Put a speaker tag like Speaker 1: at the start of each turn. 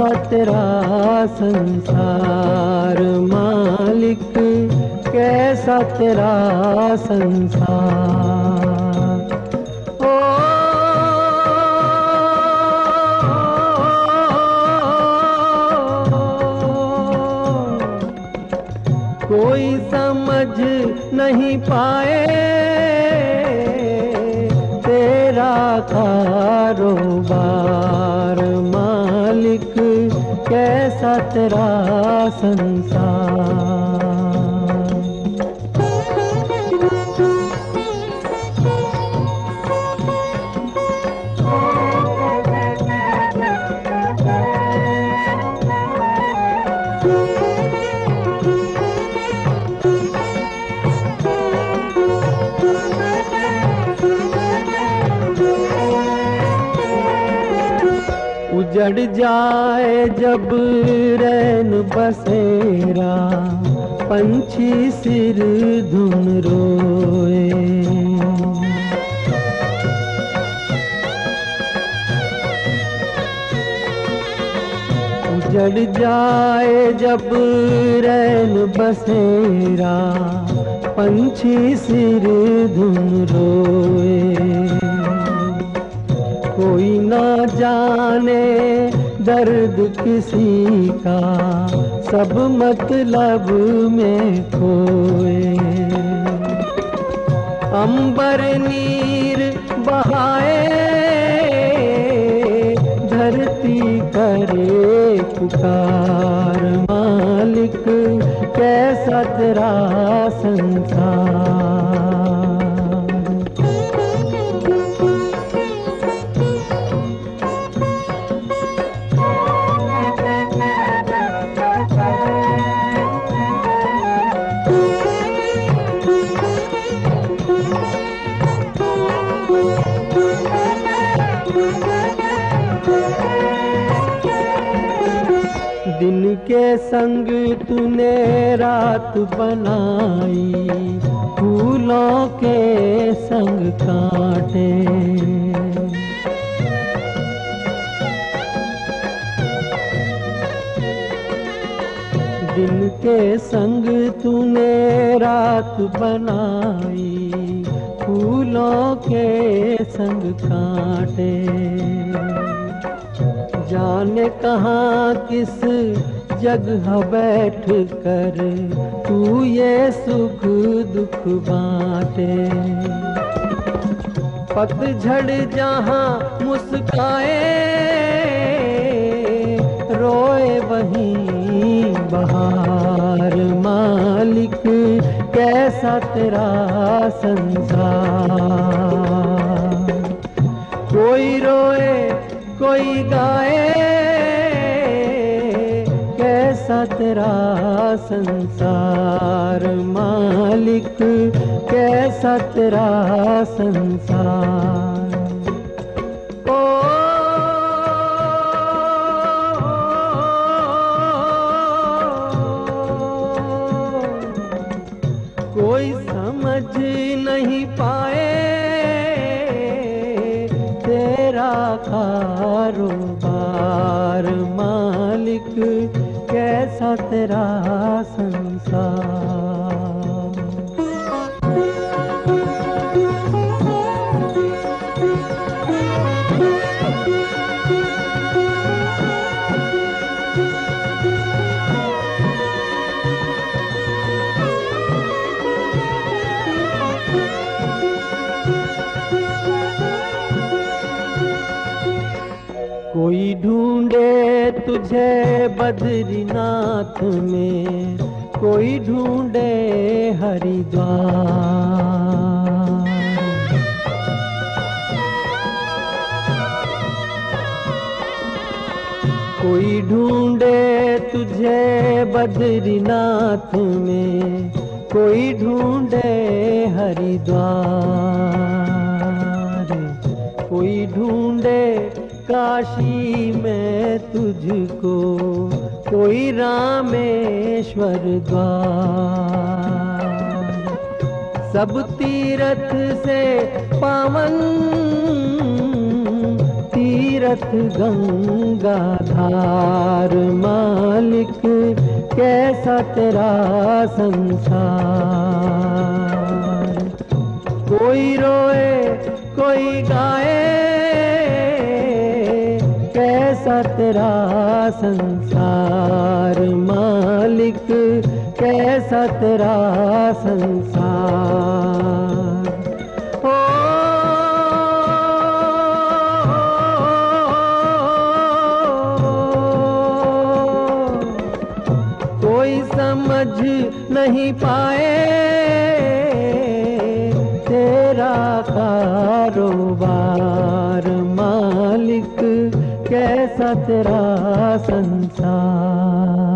Speaker 1: तेरा संसार मालिक कैसा तेरा संसार? ओ कोई समझ नहीं पाए तेरा कारोबार। कैसा तेरा संसार। उजड़ जाए जब रैन बसेरा पंछी सिर धुन रोए। उजड़ जाए जब रैन बसेरा पंछी सिर धुन रोए। कोई ना जाने दर्द किसी का, सब मतलब में खोए। अंबर नीर बहाए, धरती करे। पुकार मालिक, कैसा तेरा संसार? दिन के संग तूने रात बनाई फूलों के संग कांटे। दिन के संग तूने रात बनाई, फूलों के संग कांटे। जाने कहाँ, किस जगह बैठ कर तू ये सुख दुख बांटे। पतझड़ जहाँ मुस्काए, रोए वहीं बहार, मालिक, कैसा तेरा संसार? कोई रोए, कोई गाए, कैसा तेरा संसार? मालिक, कैसा तेरा संसार? कारोबार मालिक कैसा तेरा संसार? तुझे बद्रीनाथ में कोई ढूंढे हरिद्वार। कोई ढूंढे तुझे बद्रीनाथ में कोई ढूंढे हरिद्वार। कोई ढूंढे काशी में तुझको कोई रामेश्वर द्वार। सब तीरथ से पावन, तीरथ तीरथ गंगा धार। मालिक, कैसा तेरा संसार? कोई रोए, कोई गाए कैसा तेरा संसार मालिक कैसा तेरा संसार। ओ कोई समझ नहीं पाए तेरा कारोबार। तेरा संसार।